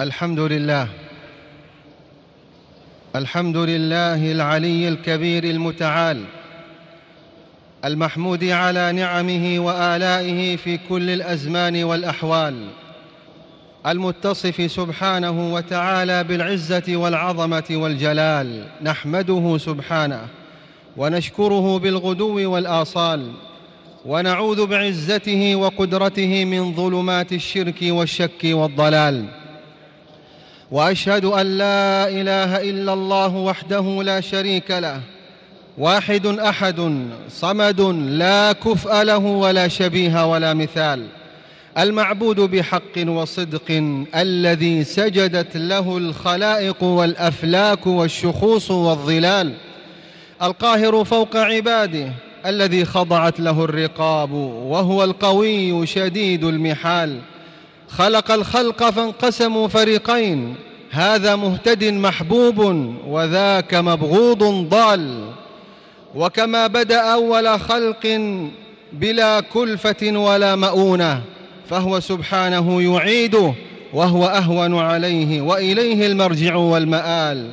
الحمد لله الحمد لله العلي الكبير المتعال المحمود على نعمه وآلائه في كل الأزمان والأحوال المتصف سبحانه وتعالى بالعزة والعظمة والجلال نحمده سبحانه ونشكره بالغدو والآصال ونعوذ بعزته وقدرته من ظلمات الشرك والشك والضلال. وأشهد أن لا إله إلا الله وحده لا شريك له واحد أحد صمد لا كفء له ولا شبيه ولا مثال المعبود بحق وصدق الذي سجدت له الخلائق والأفلاك والشخوص والظلال القاهر فوق عباده الذي خضعت له الرقاب وهو القوي شديد المحال. خلق الخلق فانقسموا فريقين هذا مهتد محبوب وذاك مبغوض ضال. وكما بدأ أول خلق بلا كلفة ولا مؤونة فهو سبحانه يعيده وهو أهون عليه وإليه المرجع والمآل.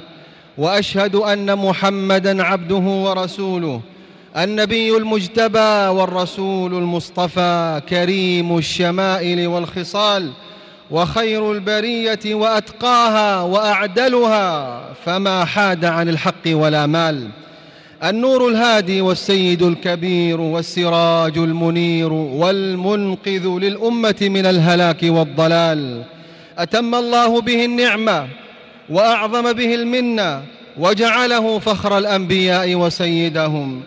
وأشهد أن محمدا عبده ورسوله النبي المجتبى والرسول المصطفى كريم الشمائل والخصال وخير البرية وأتقاها وأعدلها فما حاد عن الحق ولا مال. النور الهادي والسيد الكبير والسراج المنير والمنقذ للأمة من الهلاك والضلال. أتم الله به النعمة وأعظم به المنة وجعله فخر الأنبياء وسيدهم.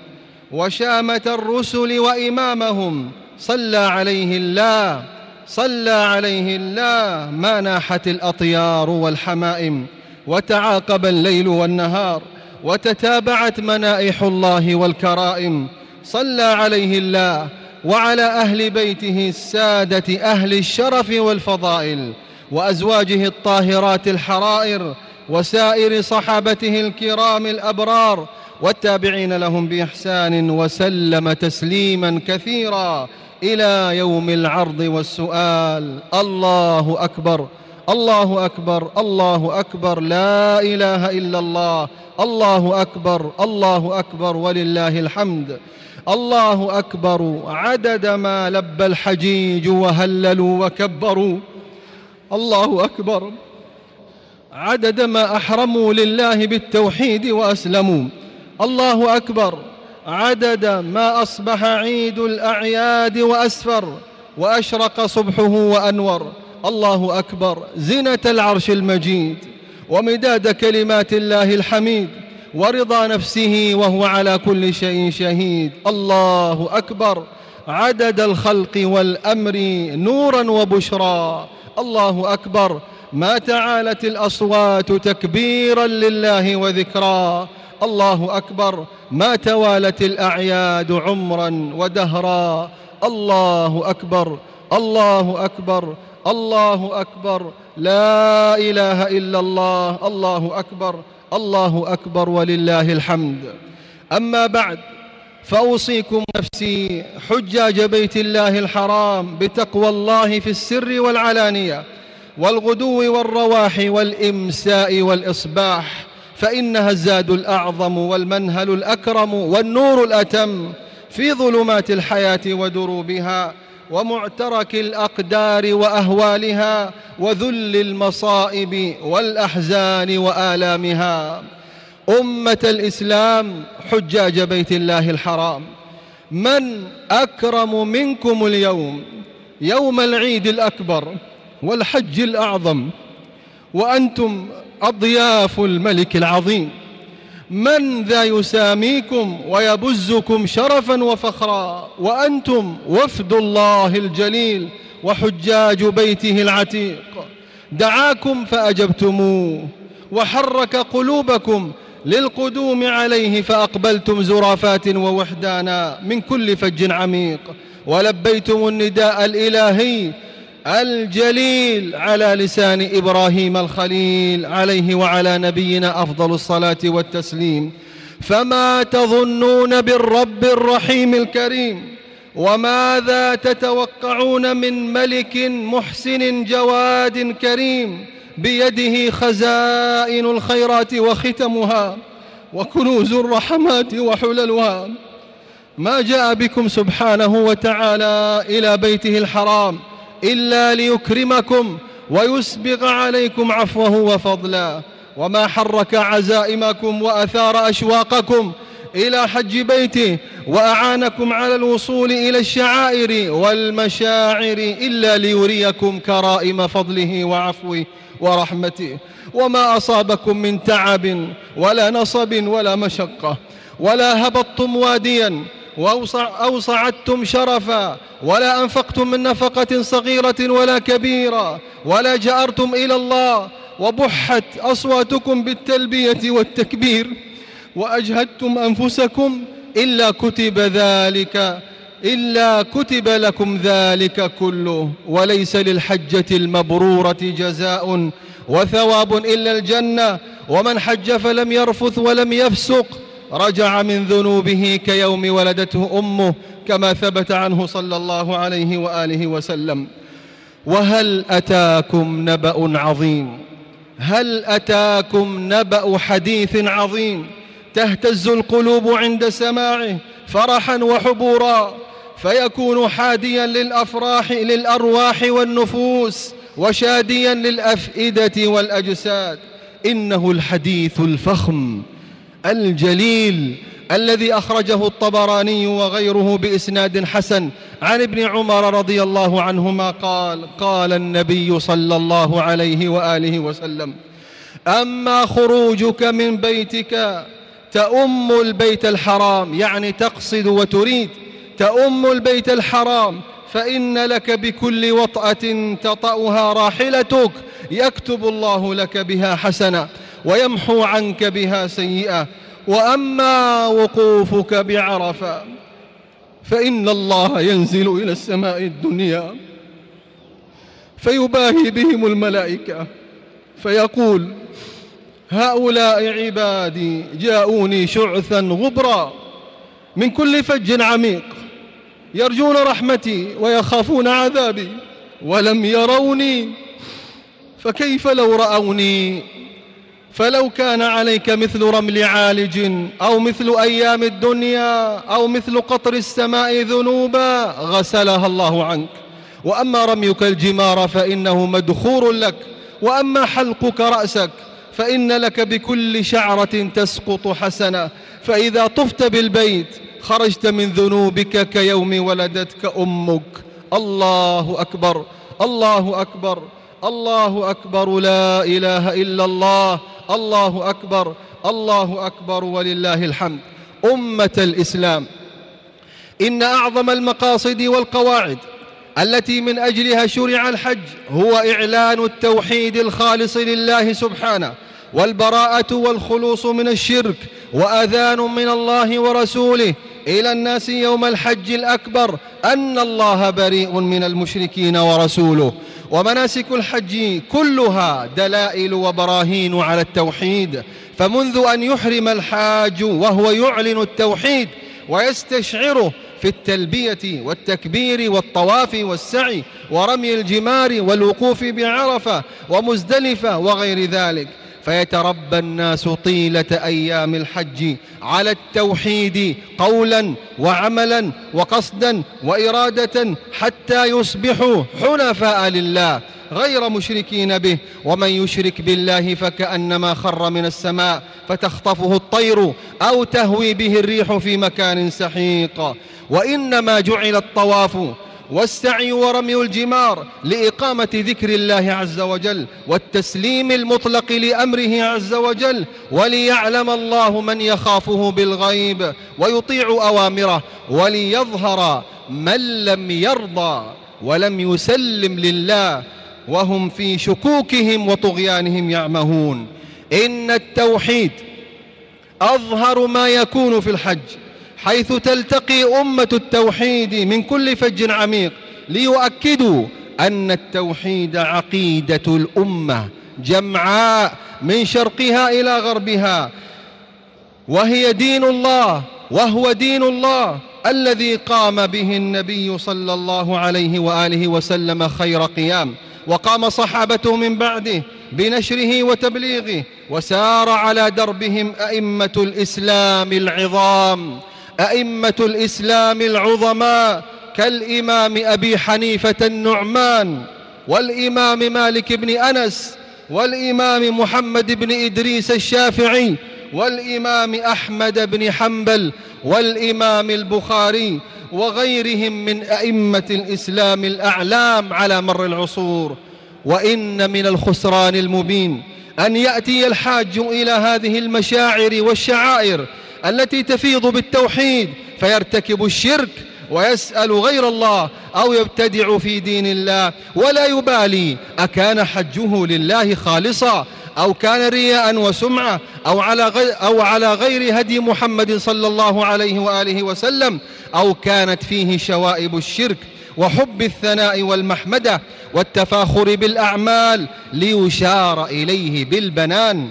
وشامة الرسل وإمامهم. صلى عليه الله صلى عليه الله. ما ناحت الأطيار والحمائم وتعاقب الليل والنهار وتتابعت منائح الله والكرائم. صلى عليه الله وعلى أهل بيته السادة أهل الشرف والفضائل وأزواجه الطاهرات الحرائر وسائر صحابته الكرام الأبرار والتابعين لهم بإحسان وسلم تسليما كثيرا إلى يوم العرض والسؤال. الله أكبر الله أكبر الله أكبر لا إله إلا الله. الله أكبر الله أكبر ولله الحمد. الله أكبر عدد ما لبى الحجيج وهللوا وكبروا. الله أكبر. عدد ما أحرموا لله بالتوحيد وأسلموا. الله أكبر. عدد ما أصبح عيد الأعياد وأسفر. وأشرق صبحه وأنور. الله أكبر. زنه العرش المجيد. ومداد كلمات الله الحميد. ورضا نفسه وهو على كل شيء شهيد. الله أكبر. عدد الخلق والأمر نورا وبشرى. الله أكبر. ما تعالت الأصوات تكبيرا لله وذكرا. الله أكبر. ما توالت الأعياد عمرا ودهرا. الله أكبر. الله أكبر. الله أكبر. لا إله إلا الله. الله أكبر. الله أكبر ولله الحمد. أما بعد فأوصيكم نفسي حجاج بيت الله الحرام بتقوى الله في السر والعلانية. والغدو والرواح والإمساء والإصباح فإنها الزاد الأعظم والمنهل الأكرم والنور الأتم في ظلمات الحياة ودروبها ومعترك الأقدار وأهوالها وذل المصائب والأحزان وآلامها. أمة الإسلام حجاج بيت الله الحرام من أكرم منكم اليوم؟ يوم العيد الأكبر. والحج الأعظم وأنتم أضياف الملك العظيم. من ذا يساميكم ويبزكم شرفا وفخرا؟ وأنتم وفد الله الجليل وحجاج بيته العتيق. دعاكم فأجبتموه وحرك قلوبكم للقدوم عليه فأقبلتم زرافات ووحدانا من كل فج عميق. ولبيتم النداء الإلهي الجليل على لسان إبراهيم الخليل عليه وعلى نبينا أفضل الصلاة والتسليم. فما تظنون بالرب الرحيم الكريم؟ وماذا تتوقعون من ملك محسن جواد كريم؟ بيده خزائن الخيرات وختمها وكنوز الرحمات وحللها. ما جاء بكم سبحانه وتعالى إلى بيته الحرام إلا ليكرمكم ويسبغ عليكم عفوه وفضلا. وما حرك عزائمكم وأثار أشواقكم إلى حج بيته وأعانكم على الوصول إلى الشعائر والمشاعر إلا ليريكم كرائم فضله وعفوه ورحمته. وما أصابكم من تعب ولا نصب ولا مشقة ولا هبطتم واديا أو صعدتم شرفا ولا أنفقتم من نفقة صغيرة ولا كبيرة ولا جأرتم إلى الله وبحت أصواتكم بالتلبية والتكبير وأجهدتم أنفسكم إلا كتب ذلك إلا كتب لكم ذلك كله وليس للحجة المبرورة جزاء وثواب إلا الجنة ومن حج فلم يرفث ولم يفسق رجع من ذنوبه كيوم ولدته أمه كما ثبت عنه صلى الله عليه وآله وسلم. وهل أتاكم نبأ عظيم؟ هل أتاكم نبأ حديث عظيم؟ تهتز القلوب عند سماعه فرحا وحبورا فيكون حاديا للأفراح للأرواح والنفوس وشاديا للأفئدة والأجساد. إنه الحديث الفخم. الجليل الذي أخرجه الطبراني وغيره بإسناد حسن. عن ابن عمر رضي الله عنهما قال قال النبي صلى الله عليه وآله وسلم أما خروجك من بيتك تأم البيت الحرام يعني تقصد وتريد تأم البيت الحرام فإن لك بكل وطأة تطأها راحلتك يكتب الله لك بها حسنة ويمحو عنك بها سيئة. وأما وقوفك بعرفة فإن الله ينزل إلى السماء الدنيا فيباهي بهم الملائكة فيقول هؤلاء عبادي جاءوني شعثا غبرا من كل فج عميق يرجون رحمتي ويخافون عذابي ولم يروني فكيف لو رأوني فلو كان عليك مثل رمل عالج أو مثل أيام الدنيا أو مثل قطر السماء ذنوبا غسلها الله عنك. وأما رميك الجمار فإنه مدخور لك وأما حلقك رأسك فإن لك بكل شعرة تسقط حسنة. فإذا طفت بالبيت خرجت من ذنوبك كيوم ولدتك أمك. الله أكبر الله أكبر الله أكبر لا إله إلا الله الله أكبر الله أكبر ولله الحمد. أمة الإسلام. إن أعظم المقاصد والقواعد التي من أجلها شرع الحج هو إعلان التوحيد الخالص لله سبحانه والبراءة والخلوص من الشرك وأذان من الله ورسوله إلى الناس يوم الحج الأكبر. أن الله بريء من المشركين ورسوله. ومناسك الحج كلها دلائل وبراهين على التوحيد فمنذ أن يحرم الحاج وهو يعلن التوحيد ويستشعره في التلبية والتكبير والطواف والسعي ورمي الجمار والوقوف بعرفة ومزدلفة وغير ذلك. فيتربى الناس طيلة أيام الحج على التوحيد قولا وعملا وقصدا وإرادة حتى يصبحوا حنفاء لله غير مشركين به. ومن يشرك بالله فكأنما خر من السماء فتخطفه الطير أو تهوي به الريح في مكان سحيق. وإنما جعل الطواف والسعي ورمي الجمار لإقامة ذكر الله عز وجل والتسليم المطلق لأمره عز وجل وليعلم الله من يخافه بالغيب ويطيع أوامره وليظهر من لم يرضى ولم يسلم لله وهم في شكوكهم وطغيانهم يعمهون. إن التوحيد أظهر ما يكون في الحج. حيث تلتقي أمة التوحيد من كل فج عميق ليؤكدوا أن التوحيد عقيدة الأمة جمعاء من شرقها إلى غربها وهي دين الله وهو دين الله الذي قام به النبي صلى الله عليه وآله وسلم خير قيام وقام صحابته من بعده بنشره وتبليغه وسار على دربهم أئمة الإسلام العظام. أئمة الإسلام العظماء كالإمام أبي حنيفة النعمان والإمام مالك بن أنس والإمام محمد بن إدريس الشافعي والإمام أحمد بن حنبل والإمام البخاري وغيرهم من أئمة الإسلام الأعلام على مر العصور. وإن من الخسران المبين أن يأتي الحاج إلى هذه المشاعر والشعائر التي تفيض بالتوحيد فيرتكب الشرك ويسأل غير الله أو يبتدع في دين الله ولا يبالي أكان حجه لله خالصا أو كان رياء وسمعة أو على, أو على غير هدي محمد صلى الله عليه وآله وسلم أو كانت فيه شوائب الشرك وحب الثناء والمحمدة والتفاخر بالأعمال ليشار إليه بالبنان.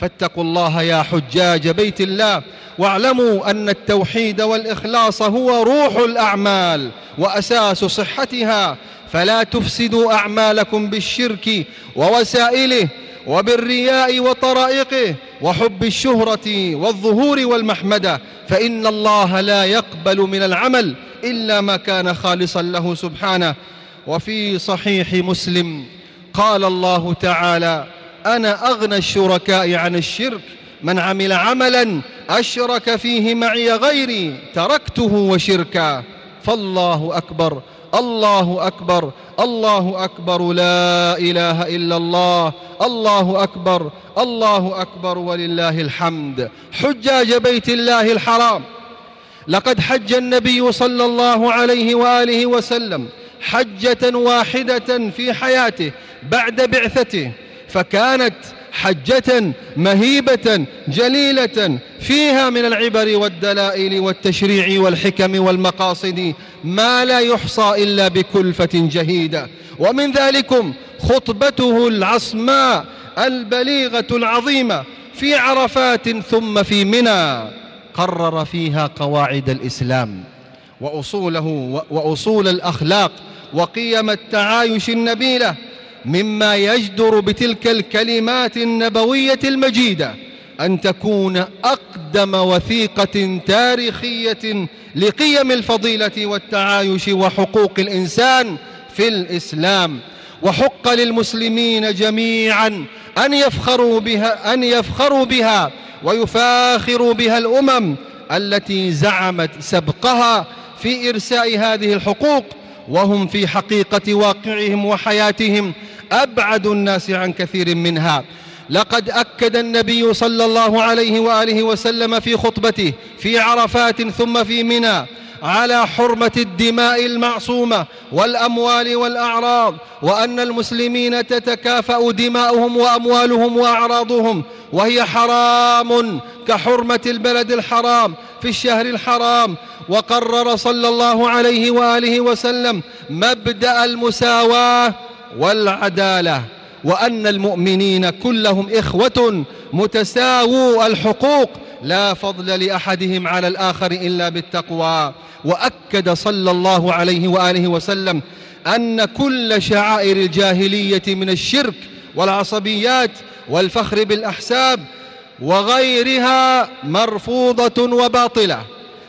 فاتقوا الله يا حجاج بيت الله واعلموا أن التوحيد والإخلاص هو روح الأعمال وأساس صحتها. فلا تفسدوا أعمالكم بالشرك ووسائله وبالرياء وطرائقه وحب الشهرة والظهور والمحمدة. فإن الله لا يقبل من العمل إلا ما كان خالصا له سبحانه. وفي صحيح مسلم قال الله تعالى أنا أغنى الشركاء عن الشرك. من عمل عملا أشرك فيه معي غيري. تركته وشركا. فالله أكبر الله أكبر الله أكبر. لا إله إلا الله الله أكبر الله أكبر. ولله الحمد. حجاج بيت الله الحرام. لقد حج النبي صلى الله عليه وآله وسلم حجة واحدة في حياته بعد بعثته. فكانت حجة مهيبة جليلة فيها من العبر والدلائل والتشريع والحكم والمقاصد ما لا يحصى إلا بكلفة جهيدة. ومن ذلكم خطبته العصماء البليغة العظيمة في عرفات ثم في منى قرر فيها قواعد الإسلام وأصوله وأصول الأخلاق وقيم التعايش النبيلة مما يجدر بتلك الكلمات النبوية المجيدة أن تكون أقدم وثيقة تاريخية لقيم الفضيلة والتعايش وحقوق الإنسان في الإسلام. وحق للمسلمين جميعا أن يفخروا بها أن يفخروا بها ويفاخروا بها الأمم التي زعمت سبقها في إرساء هذه الحقوق. وهم في حقيقة واقعهم وحياتهم أبعد الناس عن كثير منها. لقد أكد النبي صلى الله عليه وآله وسلم في خطبته في عرفات ثم في منى على حرمة الدماء المعصومة والأموال والأعراض وأن المسلمين تتكافأ دماؤهم وأموالهم وأعراضهم وهي حرام كحرمة البلد الحرام في الشهر الحرام. وقرر صلى الله عليه وآله وسلم مبدأ المساواة والعدالة وأن المؤمنين كلهم إخوة متساوو الحقوق لا فضل لأحدهم على الآخر إلا بالتقوى. وأكد صلى الله عليه وآله وسلم أن كل شعائر الجاهلية من الشرك والعصبيات والفخر بالأحساب وغيرها مرفوضة وباطلة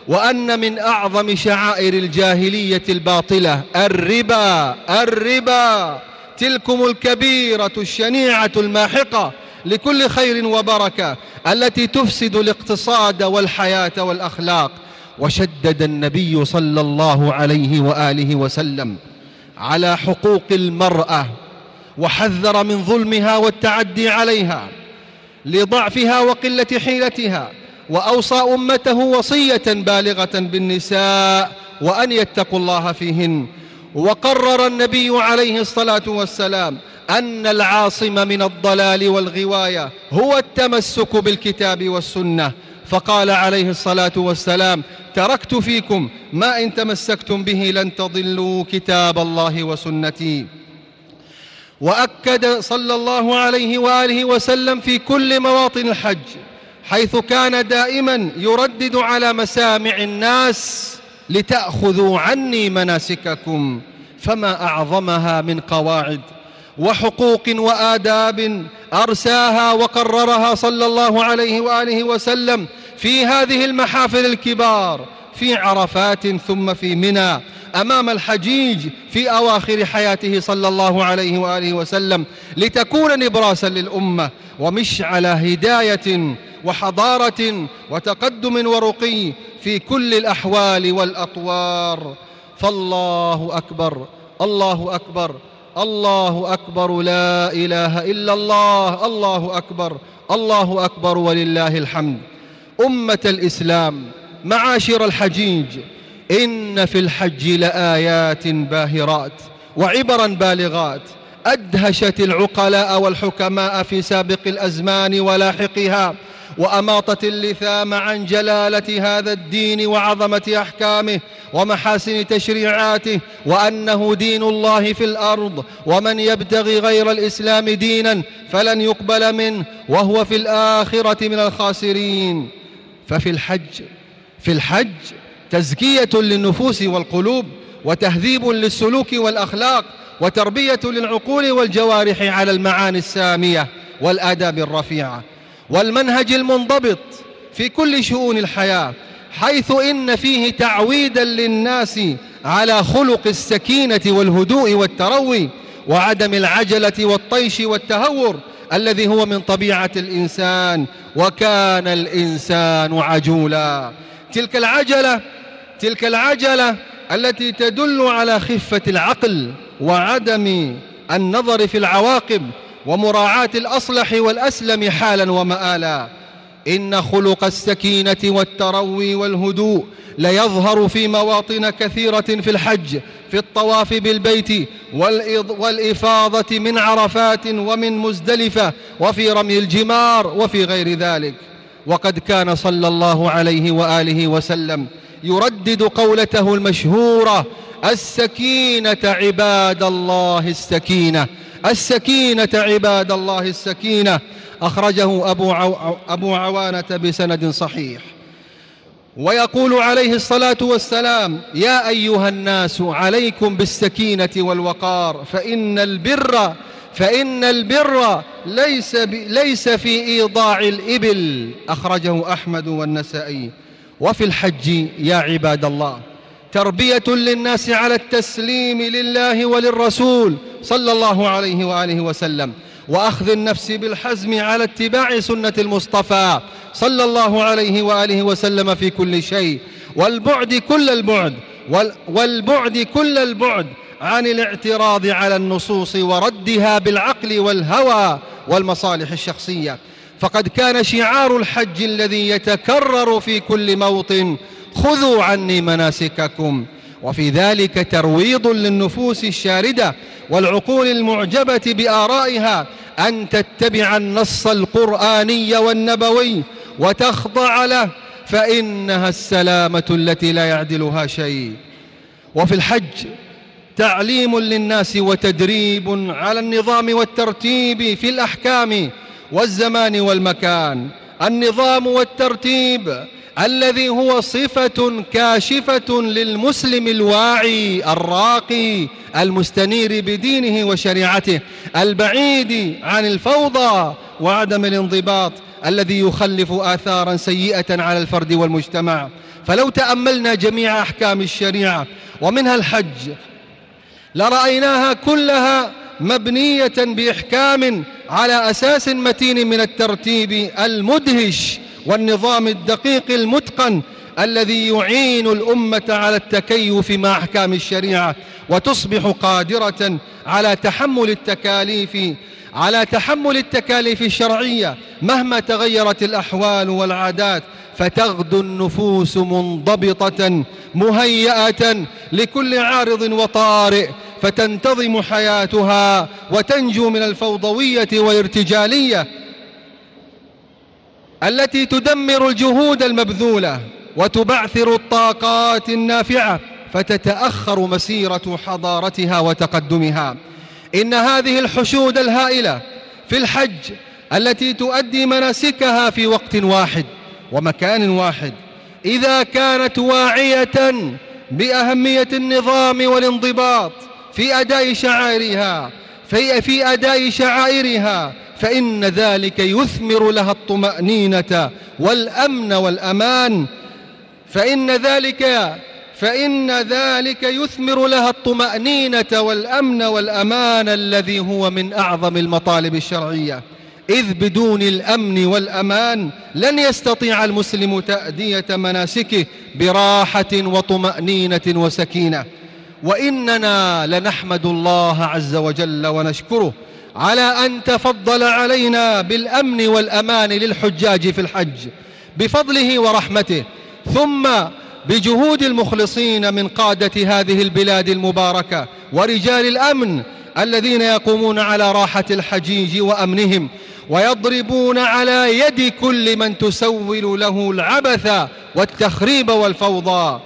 وأن من أعظم شعائر الجاهلية الباطلة الربا الربا. تلكم الكبيرة الشنيعة الماحقة لكل خير وبركة التي تفسد الاقتصاد والحياة والأخلاق. وشدد النبي صلى الله عليه وآله وسلم على حقوق المرأة وحذر من ظلمها والتعدي عليها لضعفها وقلة حيلتها وأوصى أمته وصية بالغة بالنساء وأن يتقوا الله فيهن. وقرر النبي عليه الصلاة والسلام أن العاصم من الضلال والغواية هو التمسك بالكتاب والسنة. فقال عليه الصلاة والسلام تركت فيكم ما إن تمسكتم به لن تضلوا كتاب الله وسنتي. وأكد صلى الله عليه وآله وسلم في كل مواطن الحج حيث كان دائما يردد على مسامع الناس لتأخذوا عني مناسككم فما أعظمها من قواعد وحقوق وآداب أرساها وقررها صلى الله عليه وآله وسلم في هذه المحافل الكبار في عرفات ثم في منى أمام الحجيج في أواخر حياته صلى الله عليه وآله وسلم لتكون نبراسا للأمة ومشعل هداية وحضارة وتقدم ورقي في كل الأحوال والأطوار. فالله أكبر الله أكبر الله أكبر لا إله إلا الله الله أكبر الله أكبر ولله الحمد. أمة الإسلام معاشر الحجيج إن في الحج لآيات باهرات وعبرا بالغات أدهشت العقلاء والحكماء في سابق الأزمان ولاحقها وأماطت اللثام عن جلالة هذا الدين وعظمة أحكامه ومحاسن تشريعاته وأنه دين الله في الأرض ومن يبتغي غير الإسلام دينا فلن يقبل منه وهو في الآخرة من الخاسرين. ففي الحج في الحج تزكية للنفوس والقلوب وتهذيب للسلوك والأخلاق وتربية للعقول والجوارح على المعاني السامية والآداب الرفيعة. والمنهج المنضبط في كل شؤون الحياة حيث إن فيه تعويدا للناس على خلق السكينة والهدوء والتروي وعدم العجلة والطيش والتهور الذي هو من طبيعة الإنسان وكان الإنسان عجولا. تلك العجلة تلك العجلة التي تدل على خفة العقل وعدم النظر في العواقب ومراعاة الأصلح والأسلم حالا ومآلا. إن خلق السكينة والتروي والهدوء ليظهر في مواطن كثيرة في الحج في الطواف بالبيت والإفاضة من عرفات ومن مزدلفة وفي رمي الجمار وفي غير ذلك. وقد كان صلى الله عليه وآله وسلم يردد قولته المشهورة السكينة عباد الله السكينة السكينة عباد الله السكينة. أخرجه أبو, عو أبو عوانة بسند صحيح. ويقول عليه الصلاة والسلام يا أيها الناس عليكم بالسكينة والوقار فإن البر فإن البر ليس, ليس في إيضاع الإبل. أخرجه أحمد والنسائي. وفي الحج يا عباد الله تربية للناس على التسليم لله وللرسول صلى الله عليه وآله وسلم وأخذ النفس بالحزم على اتباع سنة المصطفى صلى الله عليه وآله وسلم في كل شيء والبعد كل البعد والبعد كل البعد عن الاعتراض على النصوص وردها بالعقل والهوى والمصالح الشخصية. فقد كان شعار الحج الذي يتكرر في كل موطن. خذوا عني مناسككم. وفي ذلك ترويض للنفوس الشاردة والعقول المعجبة بآرائها أن تتبع النص القرآني والنبوي وتخضع له فإنها السلامة التي لا يعدلها شيء. وفي الحج تعليم للناس وتدريب على النظام والترتيب في الأحكام والزمان والمكان النظام والترتيب الذي هو صفة كاشفة للمسلم الواعي الراقي المستنير بدينه وشريعته البعيد عن الفوضى وعدم الانضباط الذي يخلف آثارا سيئة على الفرد والمجتمع. فلو تأملنا جميع أحكام الشريعة ومنها الحج لرأيناها كلها مبنية بإحكام على أساس متين من الترتيب المدهش والنظام الدقيق المتقن الذي يعين الأمة على التكيف مع أحكام الشريعة وتصبح قادرة على تحمل التكاليف على تحمل التكاليف الشرعية مهما تغيرت الأحوال والعادات. فتغدو النفوس منضبطة مهيئة لكل عارض وطارئ. فتنتظم حياتها وتنجو من الفوضوية والارتجالية التي تدمر الجهود المبذولة. وتبعثر الطاقات النافعة فتتأخر مسيرة حضارتها وتقدمها. إن هذه الحشود الهائلة في الحج التي تؤدي مناسكها في وقت واحد ومكان واحد إذا كانت واعية بأهمية النظام والانضباط في أداء شعائرها في, في أداء شعائرها فإن ذلك يثمر لها الطمأنينة والأمن والأمان فإن ذلك فإن ذلك يثمر لها الطمأنينة والأمن والأمان الذي هو من أعظم المطالب الشرعية. إذ بدون الأمن والأمان لن يستطيع المسلم تأدية مناسكه براحة وطمأنينة وسكينة. وإننا لنحمد الله عز وجل ونشكره على أن تفضل علينا بالأمن والأمان للحجاج في الحج. بفضله ورحمته ثم بجهود المخلصين من قادة هذه البلاد المباركة ورجال الأمن الذين يقومون على راحة الحجيج وأمنهم ويضربون على يد كل من تسول له العبث والتخريب والفوضى.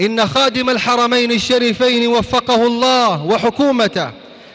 إن خادم الحرمين الشريفين وفقه الله وحكومته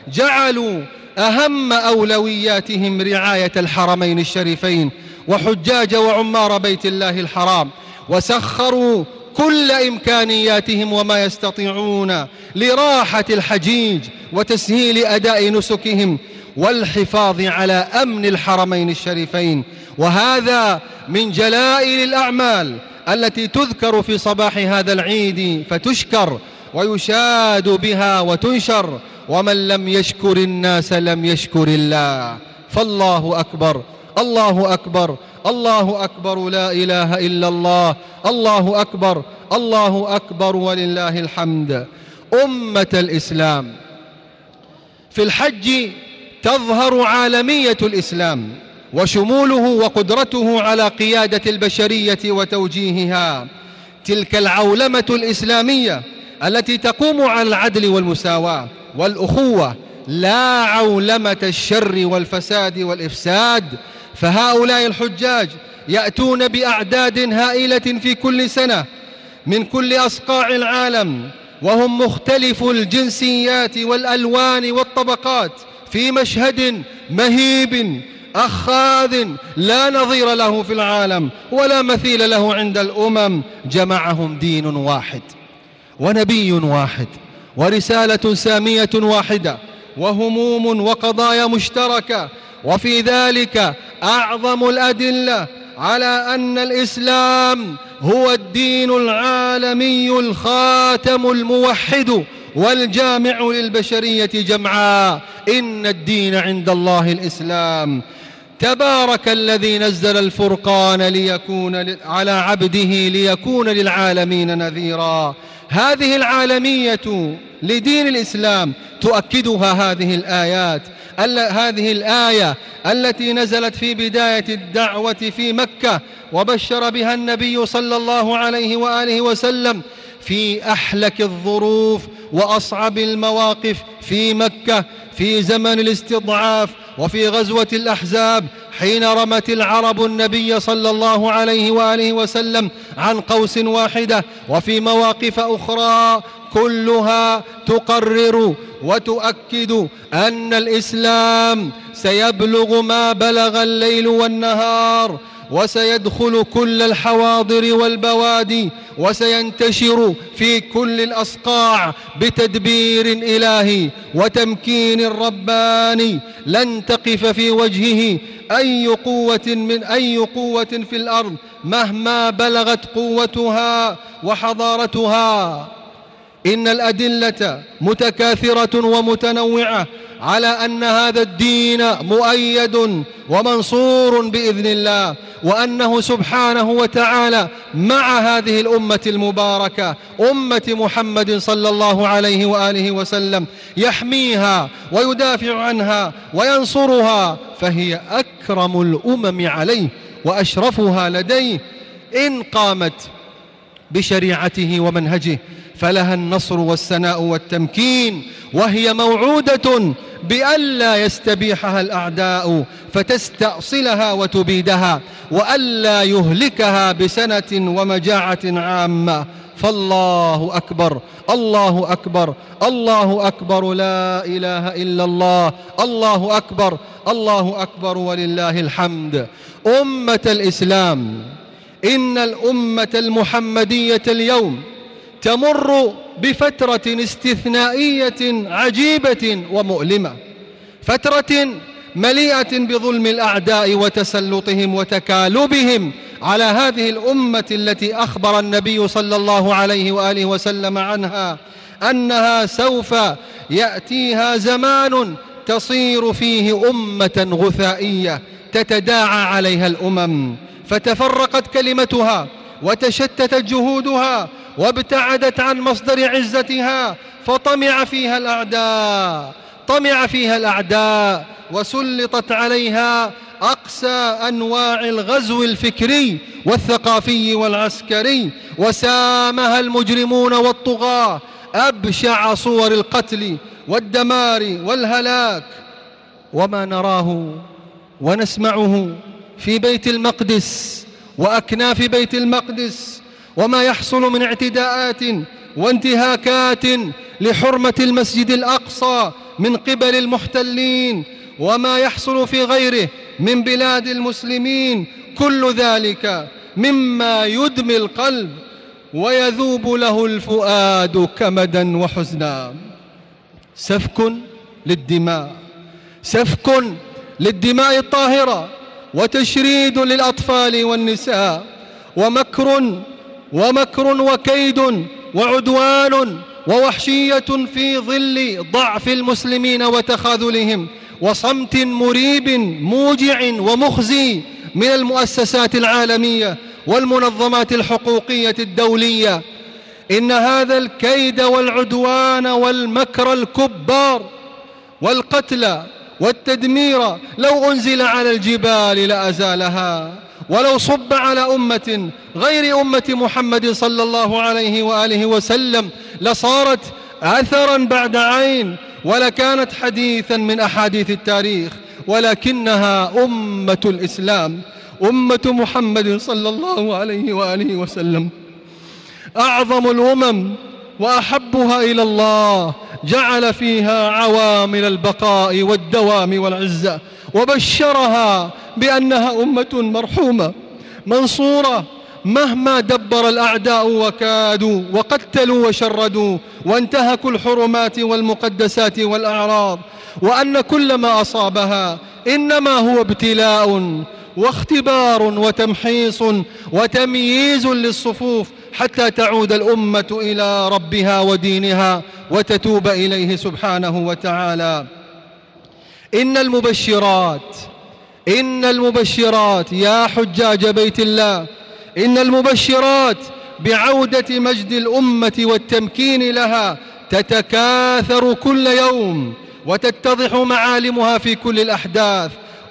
جعلوا أهم أولوياتهم رعاية الحرمين الشريفين وحجاج وعمار بيت الله الحرام وسخروا كل إمكانياتهم وما يستطيعون لراحة الحجيج وتسهيل أداء نسكهم والحفاظ على أمن الحرمين الشريفين. وهذا من جلائل الأعمال التي تذكر في صباح هذا العيد فتشكر ويشاد بها وتنشر ومن لم يشكر الناس لم يشكر الله فالله أكبر الله أكبر. الله أكبر لا إله إلا الله. الله أكبر. الله أكبر ولله الحمد. أمة الإسلام. في الحج تظهر عالمية الإسلام وشموله وقدرته على قيادة البشرية وتوجيهها. تلك العولمة الإسلامية التي تقوم على العدل والمساواة والأخوة. لا عولمة الشر والفساد والإفساد فهؤلاء الحجاج يأتون بأعداد هائلة في كل سنة من كل أصقاع العالم وهم مختلف الجنسيات والألوان والطبقات في مشهد مهيب أخاذ لا نظير له في العالم ولا مثيل له عند الأمم جمعهم دين واحد ونبي واحد ورسالة سامية واحدة وهموم وقضايا مشتركة وفي ذلك أعظم الأدلة على أن الإسلام هو الدين العالمي الخاتم الموحد والجامع للبشرية جمعاء إن الدين عند الله الإسلام. تبارك الذي نزل الفرقان ليكون على عبده ليكون للعالمين نذيرا. هذه العالمية لدين الإسلام تؤكدها هذه الآيات. هذه الآية التي نزلت في بداية الدعوة في مكة وبشر بها النبي صلى الله عليه وآله وسلم في أحلك الظروف وأصعب المواقف في مكة في زمن الاستضعاف وفي غزوة الأحزاب حين رمت العرب النبي صلى الله عليه وآله وسلم عن قوس واحدة وفي مواقف أخرى كلها تقرر وتؤكد أن الإسلام سيبلغ ما بلغ الليل والنهار وسيدخل كل الحواضر والبوادي وسينتشر في كل الأصقاع بتدبير إلهي وتمكين رباني لن تقف في وجهه أي قوة من أي قوة في الأرض مهما بلغت قوتها وحضارتها. إن الأدلة متكاثرة ومتنوعة على أن هذا الدين مؤيد ومنصور بإذن الله وأنه سبحانه وتعالى مع هذه الأمة المباركة أمة محمد صلى الله عليه وآله وسلم يحميها ويدافع عنها وينصرها فهي أكرم الأمم عليه وأشرفها لديه إن قامت بشريعته ومنهجه فلها النصر والسناء والتمكين وهي موعودة بألا يستبيحها الأعداء فتستأصلها وتبيدها وألا يهلكها بسنة ومجاعة عامة. فالله أكبر الله أكبر الله أكبر لا إله إلا الله الله أكبر الله أكبر ولله الحمد. أمة الإسلام إن الأمة المحمدية اليوم تمر بفترة استثنائية عجيبة ومؤلمة. فترة مليئة بظلم الأعداء وتسلطهم وتكالبهم على هذه الأمة التي أخبر النبي صلى الله عليه وآله وسلم عنها أنها سوف يأتيها زمان تصير فيه أمة غثائية تتداعى عليها الأمم. فتفرقت كلمتها وتشتتت جهودها وابتعدت عن مصدر عزتها فطمع فيها الأعداء طمع فيها الأعداء وسلطت عليها أقسى أنواع الغزو الفكري والثقافي والعسكري. وسامها المجرمون والطغاة أبشع صور القتل والدمار والهلاك. وما نراه ونسمعه في بيت المقدس وأكناف بيت المقدس وما يحصل من اعتداءات وانتهاكات لحرمة المسجد الأقصى من قبل المحتلين وما يحصل في غيره من بلاد المسلمين كل ذلك مما يدمي القلب ويذوب له الفؤاد كمدا وحزنا. سفك للدماء سفك للدماء الطاهرة. وتشريد للأطفال والنساء ومكر ومكر وكيد وعدوان ووحشية في ظل ضعف المسلمين وتخاذلهم وصمت مريب موجع ومخزي من المؤسسات العالمية والمنظمات الحقوقية الدولية. إن هذا الكيد والعدوان والمكر الكبار والقتل والتدمير لو أنزل على الجبال لأزالها ولو صب على أمة غير أمة محمد صلى الله عليه وآله وسلم لصارت أثرا بعد عين ولكانت حديثا من أحاديث التاريخ. ولكنها أمة الإسلام أمة محمد صلى الله عليه وآله وسلم. أعظم الأمم وأحبها إلى الله جعل فيها عوامل البقاء والدوام والعزة وبشرها بأنها أمة مرحومة منصورة مهما دبر الأعداء وكادوا وقتلوا وشردوا وانتهكوا الحرمات والمقدسات والأعراض وأن كل ما أصابها إنما هو ابتلاء واختبار وتمحيص وتمييز للصفوف حتى تعود الأمة إلى ربها ودينها وتتوب إليه سبحانه وتعالى. إن المبشرات إن المبشرات يا حجاج بيت الله إن المبشرات بعودة مجد الأمة والتمكين لها تتكاثر كل يوم وتتضح معالمها في كل الأحداث.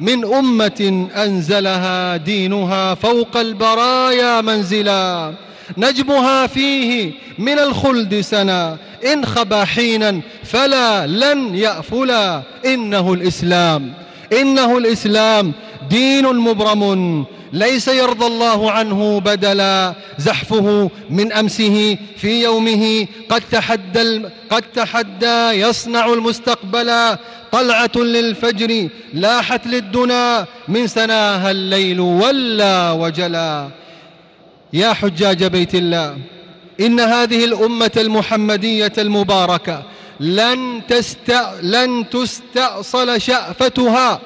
من أمة أنزلها دينها فوق البرايا منزلا. نجمها فيه من الخلد سنا. إن خبا حينا فلا لن يأفلا. إنه الإسلام. إنه الإسلام دين مبرم ليس يرضى الله عنه بدلا. زحفه من أمسه في يومه قد تحدى, قد تحدى يصنع المستقبلا طلعة للفجر لاحت للدنا من سناها الليل ولا وجلا. يا حجاج بيت الله إن هذه الأمة المحمدية المباركة لن, تست... لن تستأصل شأفتها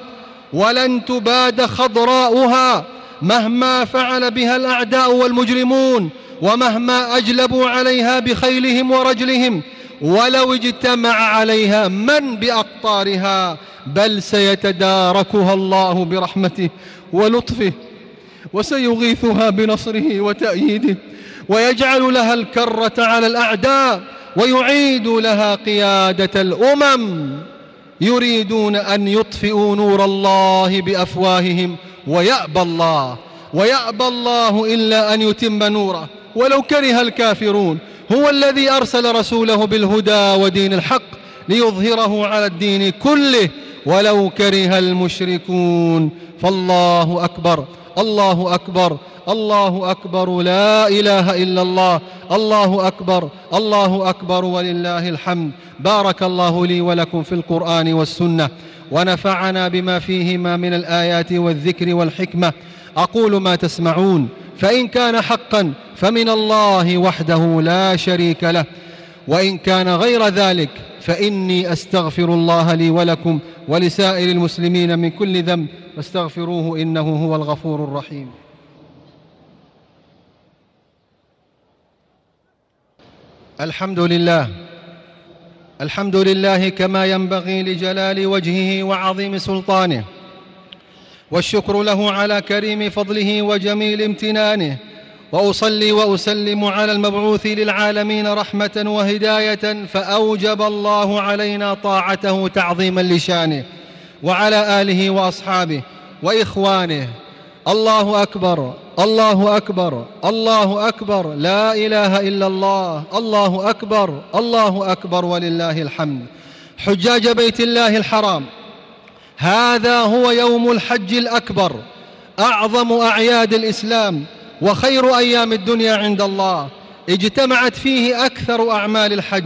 ولن تباد خضراؤها مهما فعل بها الأعداء والمجرمون ومهما أجلبوا عليها بخيلهم ورجلهم ولو اجتمع عليها من بأقطارها بل سيتداركها الله برحمته ولطفه وسيغيثها بنصره وتأييده ويجعل لها الكرة على الأعداء ويعيد لها قيادة الأمم. يريدون أن يطفئوا نور الله بأفواههم ويأبى الله ويأبى الله إلا أن يتم نوره. ولو كره الكافرون هو الذي أرسل رسوله بالهدى ودين الحق ليظهره على الدين كله. ولو كره المشركون فالله أكبر. الله أكبر الله أكبر لا إله إلا الله الله أكبر الله أكبر ولله الحمد. بارك الله لي ولكم في القرآن والسنة ونفعنا بما فيهما من الآيات والذكر والحكمة. أقول ما تسمعون فإن كان حقا فمن الله وحده لا شريك له. وإن كان غير ذلك فإني أستغفر الله لي ولكم ولسائر المسلمين من كل ذنب فاستغفروه إنه هو الغفور الرحيم. الحمد لله. الحمد لله كما ينبغي لجلال وجهه وعظيم سلطانه. والشكر له على كريم فضله وجميل امتنانه. وأصلي وأسلم على المبعوث للعالمين رحمة وهداية فأوجب الله علينا طاعته تعظيما لشانه وعلى آله وأصحابه وإخوانه. الله أكبر الله أكبر الله أكبر لا إله إلا الله الله أكبر الله أكبر ولله الحمد. حجاج بيت الله الحرام هذا هو يوم الحج الأكبر أعظم أعياد الإسلام. وخير أيام الدنيا عند الله. اجتمعت فيه أكثر أعمال الحج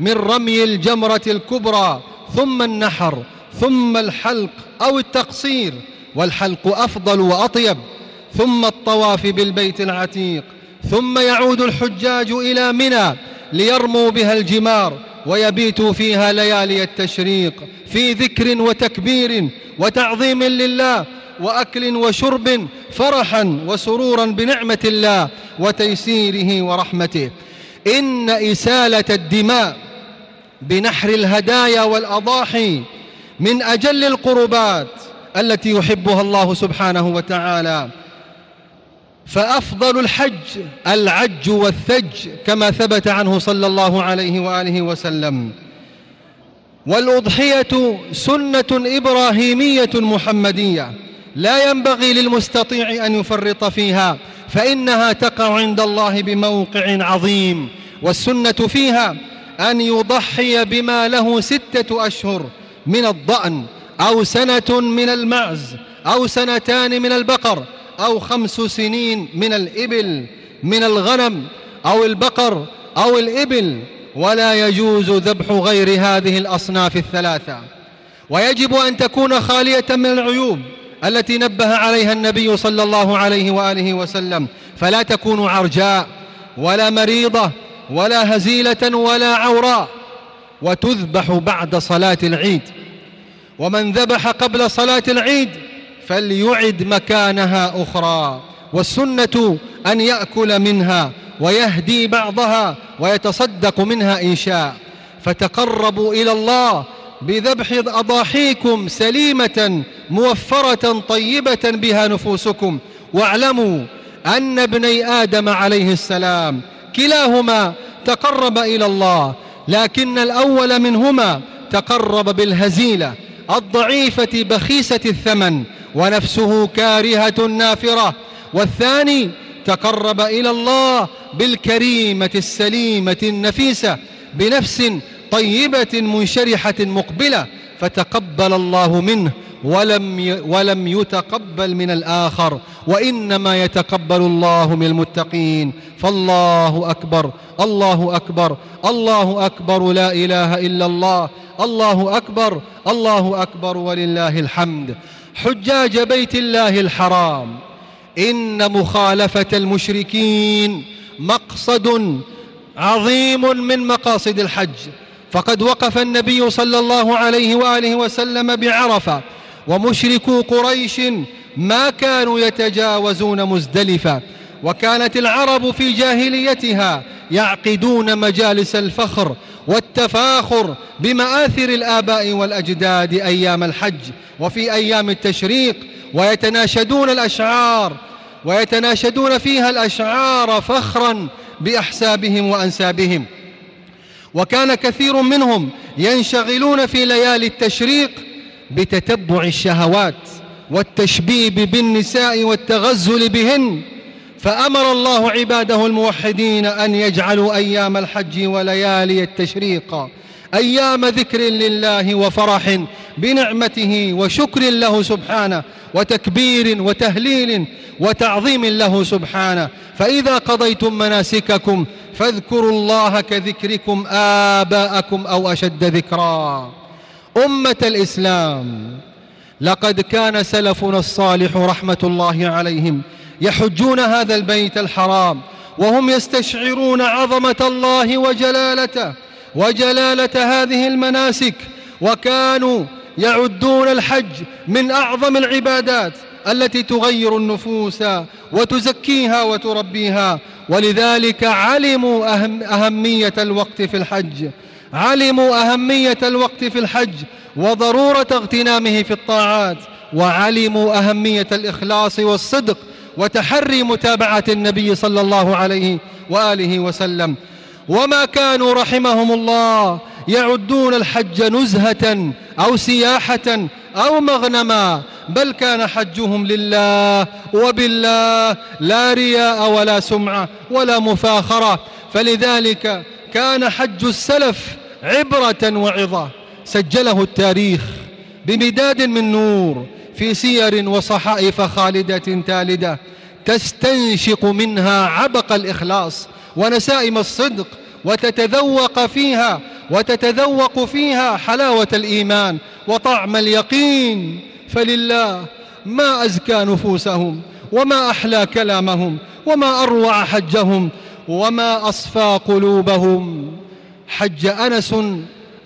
من رمي الجمرة الكبرى ثم النحر ثم الحلق أو التقصير والحلق أفضل وأطيب ثم الطواف بالبيت العتيق ثم يعود الحجاج إلى منى ليرموا بها الجمار ويبيتوا فيها ليالي التشريق في ذكر وتكبير وتعظيم لله. وأكل وشرب فرحا وسرورا بنعمة الله وتيسيره ورحمته. إن إسالة الدماء بنحر الهدايا والأضاحي من أجل القربات التي يحبها الله سبحانه وتعالى. فأفضل الحج العج والثج كما ثبت عنه صلى الله عليه وآله وسلم. والأضحية سنة إبراهيمية محمدية. لا ينبغي للمستطيع أن يفرط فيها فإنها تقع عند الله بموقع عظيم والسنة فيها أن يضحي بما له ستة أشهر من الضأن أو سنة من المعز أو سنتان من البقر أو خمس سنين من الإبل من الغنم أو البقر أو الإبل ولا يجوز ذبح غير هذه الأصناف الثلاثة. ويجب أن تكون خالية من العيوب. التي نبه عليها النبي صلى الله عليه وآله وسلم. فلا تكون عرجاء ولا مريضة ولا هزيلة ولا عوراء. وتذبح بعد صلاة العيد. ومن ذبح قبل صلاة العيد فليعد مكانها أخرى. والسنة أن يأكل منها ويهدي بعضها ويتصدق منها إن شاء. فتقربوا إلى الله بذبح أضاحيكم سليمة موفرة طيبة بها نفوسكم. واعلموا أن ابني آدم عليه السلام كلاهما تقرب إلى الله لكن الأول منهما تقرب بالهزيلة الضعيفة بخيسة الثمن ونفسه كارهة نافرة. والثاني تقرب إلى الله بالكريمة السليمة النفيسة بنفس طيبة منشرحة مقبلة فتقبل الله منه ولم ولم يتقبل من الآخر وإنما يتقبل الله من المتقين. فالله أكبر الله أكبر الله أكبر لا إله إلا الله الله أكبر الله أكبر ولله الحمد. حجاج بيت الله الحرام إن مخالفة المشركين مقصد عظيم من مقاصد الحج. فقد وقف النبي صلى الله عليه وآله وسلم بعرفة. ومشركو قريش ما كانوا يتجاوزون مزدلفة. وكانت العرب في جاهليتها يعقدون مجالس الفخر والتفاخر بمآثر الآباء والأجداد أيام الحج وفي أيام التشريق. ويتناشدون الأشعار ويتناشدون فيها الأشعار فخرا بأحسابهم وأنسابهم. وكان كثير منهم ينشغلون في ليالي التشريق بتتبع الشهوات والتشبيب بالنساء والتغزل بهن. فأمر الله عباده الموحدين أن يجعلوا أيام الحج وليالي التشريق أيام ذكر لله وفرح بنعمته وشكر له سبحانه وتكبير وتهليل وتعظيم له سبحانه. فإذا قضيتم مناسككم فاذكروا الله كذكركم آباءكم أو أشد ذكرا. أمة الإسلام لقد كان سلفنا الصالح رحمة الله عليهم يحجون هذا البيت الحرام وهم يستشعرون عظمة الله وجلالته وجلالة هذه المناسك وكانوا يعدون الحج من أعظم العبادات التي تغير النفوس وتزكيها وتربيها. ولذلك علموا أهم أهمية الوقت في الحج. علموا أهمية الوقت في الحج وضرورة اغتنامه في الطاعات. وعلموا أهمية الإخلاص والصدق وتحري متابعة النبي صلى الله عليه وآله وسلم. وما كانوا رحمهم الله يعدون الحج نزهة أو سياحة أو مغنما بل كان حجهم لله وبالله لا رياء ولا سمعة ولا مفاخرة. فلذلك كان حج السلف عبرة وعظة. سجله التاريخ بمداد من نور في سير وصحائف خالدة تالدة تستنشق منها عبق الإخلاص ونسائم الصدق وتتذوق فيها وتتذوق فيها حلاوة الإيمان وطعم اليقين. فلله ما أزكى نفوسهم وما أحلى كلامهم وما أروع حجهم وما أصفى قلوبهم. حج أنس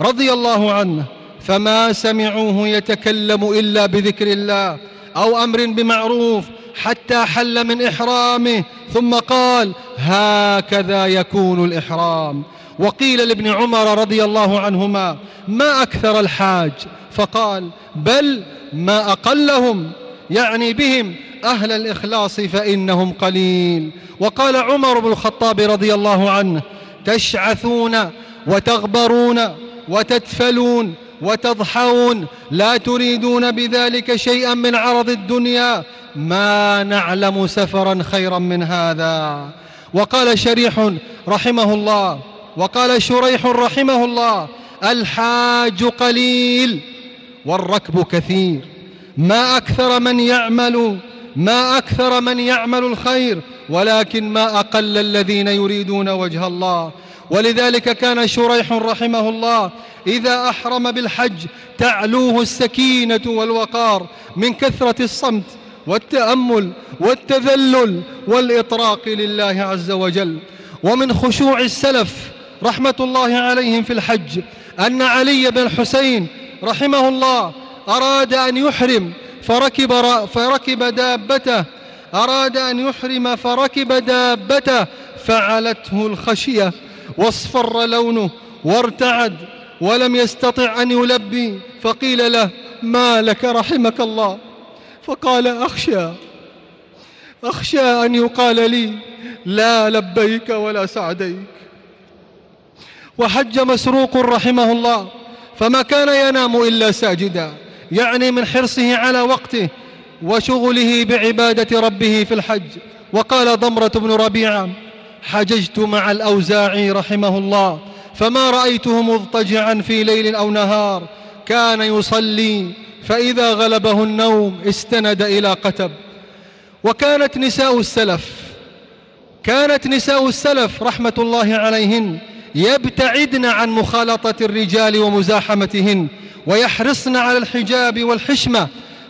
رضي الله عنه فما سمعوه يتكلم إلا بذكر الله. أو أمر بمعروف حتى حل من إحرامه ثم قال هكذا يكون الإحرام. وقيل لابن عمر رضي الله عنهما ما أكثر الحاج؟ فقال بل ما أقلهم يعني بهم أهل الإخلاص فإنهم قليل. وقال عمر بن الخطاب رضي الله عنه تشعثون وتغبرون وتتفلون وتضحون لا تريدون بذلك شيئا من عرض الدنيا. ما نعلم سفرا خيرا من هذا. وقال شريح رحمه الله وقال شريح رحمه الله الحاج قليل والركب كثير. ما أكثر من يعمل ما أكثر من يعمل الخير ولكن ما أقل الذين يريدون وجه الله. ولذلك كان شريح رحمه الله إذا أحرم بالحج تعلوه السكينة والوقار من كثرة الصمت والتأمل والتذلل والإطراق لله عز وجل. ومن خشوع السلف رحمة الله عليهم في الحج أن علي بن الحسين رحمه الله أراد أن يحرم فركب, فركب دابته أراد أن يحرم فركب دابته فعلته الخشية. واصفر لونه وارتعد ولم يستطع أن يلبي. فقيل له ما لك؟ رحمك الله. فقال أخشى أخشى أن يقال لي لا لبيك ولا سعديك. وحج مسروق رحمه الله. فما كان ينام إلا ساجدا يعني من حرصه على وقته وشغله بعبادة ربه في الحج. وقال ضمرة بن ربيعة حججت مع الأوزاعي رحمه الله فما رأيته مضطجعا في ليل أو نهار. كان يصلي فإذا غلبه النوم استند إلى قتب. وكانت نساء السلف كانت نساء السلف رحمة الله عليهن يبتعدن عن مخالطة الرجال ومزاحمتهن ويحرصن على الحجاب والحشمة.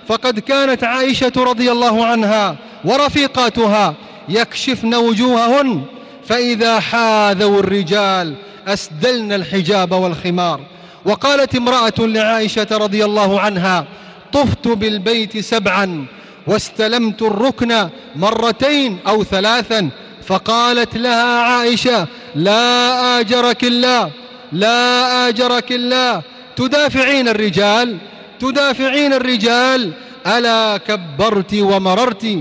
فقد كانت عائشة رضي الله عنها ورفيقاتها يكشفن وجوههن فإذا حاذوا الرجال أسدلن الحجاب والخمار. وقالت امرأة لعائشة رضي الله عنها طفت بالبيت سبعا واستلمت الركن مرتين أو ثلاثا. فقالت لها عائشة لا آجرك الله لا آجرك الله. تدافعين الرجال؟ تدافعين الرجال؟ ألا كبرت ومررت؟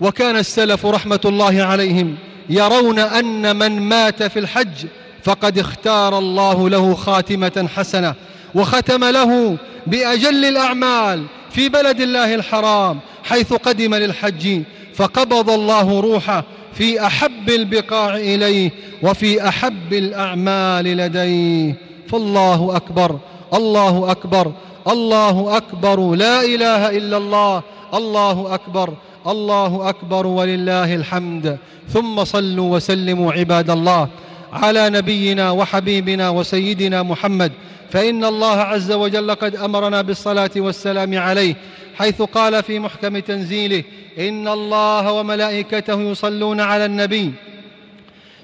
وكان السلف رحمة الله عليهم. يرون أن من مات في الحج فقد اختار الله له خاتمة حسنة وختم له بأجل الأعمال في بلد الله الحرام حيث قدم للحج فقبض الله روحه في أحب البقاع إليه وفي أحب الأعمال لديه. فالله أكبر. الله أكبر الله أكبر لا إله إلا الله الله أكبر الله أكبر ولله الحمد. ثم صلوا وسلموا عباد الله على نبينا وحبيبنا وسيدنا محمد. فإن الله عز وجل قد أمرنا بالصلاة والسلام عليه حيث قال في محكم تنزيله إن الله وملائكته يصلون على النبي.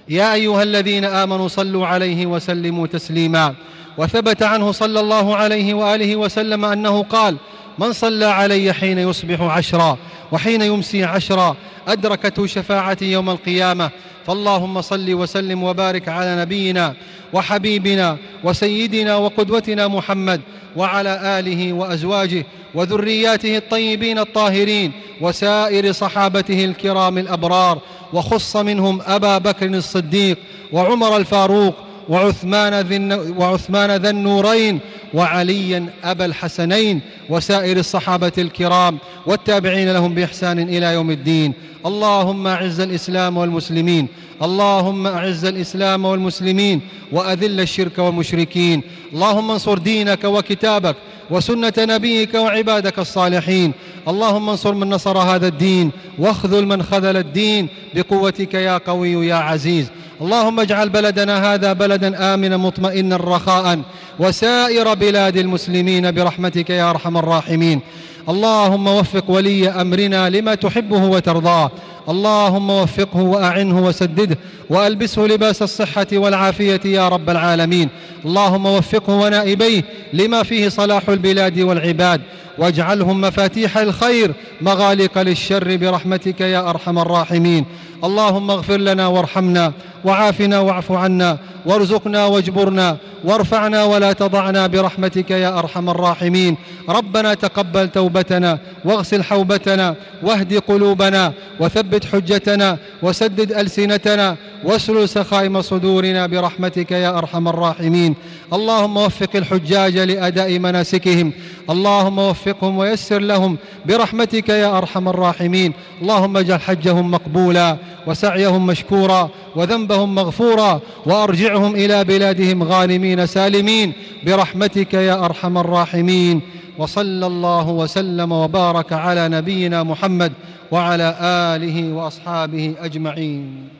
يا أيها الذين آمنوا صلوا عليه وسلموا تسليما. وثبت عنه صلى الله عليه وآله وسلم أنه قال من صلى علي حين يصبح عشرا وحين يمسي عشرا أدركته شفاعتي يوم القيامة فاللهم صل وسلم وبارك على نبينا وحبيبنا وسيدنا وقدوتنا محمد وعلى آله وأزواجه وذرياته الطيبين الطاهرين وسائر صحابته الكرام الأبرار وخص منهم أبا بكر الصديق وعمر الفاروق وعثمان ذي, وعثمان ذا النورين وعليا أبا الحسنين وسائر الصحابة الكرام والتابعين لهم بإحسان إلى يوم الدين. اللهم أعز الإسلام والمسلمين. اللهم أعز الإسلام والمسلمين. وأذل الشرك والمشركين. اللهم انصر دينك وكتابك. وسنة نبيك وعبادك الصالحين. اللهم انصر من نصر هذا الدين واخذل من خذل الدين. بقوتك يا قوي يا عزيز. اللهم اجعل بلدنا هذا بلدا آمنا مطمئنا رخاء. وسائر بلاد المسلمين برحمتك يا أرحم الراحمين. اللهم وفق ولي أمرنا لما تحبه وترضاه. اللهم وفقه وأعنه وسدده وألبسه لباس الصحة والعافية يا رب العالمين. اللهم وفقه ونائبيه لما فيه صلاح البلاد والعباد. واجعلهم مفاتيح الخير مغالق للشر برحمتك يا أرحم الراحمين. اللهم اغفر لنا وارحمنا وعافنا واعف عنا وارزقنا واجبرنا وارفعنا ولا تضعنا برحمتك يا أرحم الراحمين. ربنا تقبل توبتنا واغسل حوبتنا واهد قلوبنا وثبت حجتنا وسدد ألسنتنا واسلل سخائم صدورنا برحمتك يا أرحم الراحمين. اللهم وفق الحجاج لأداء مناسكهم. اللهم وفقهم ويسر لهم برحمتك يا أرحم الراحمين. اللهم اجعل حجهم مقبولا وسعيهم مشكورا وذنبهم مغفورا وأرجعهم إلى بلادهم غانمين سالمين برحمتك يا أرحم الراحمين. وصلى الله وسلم وبارك على نبينا محمد وعلى آله وأصحابه أجمعين.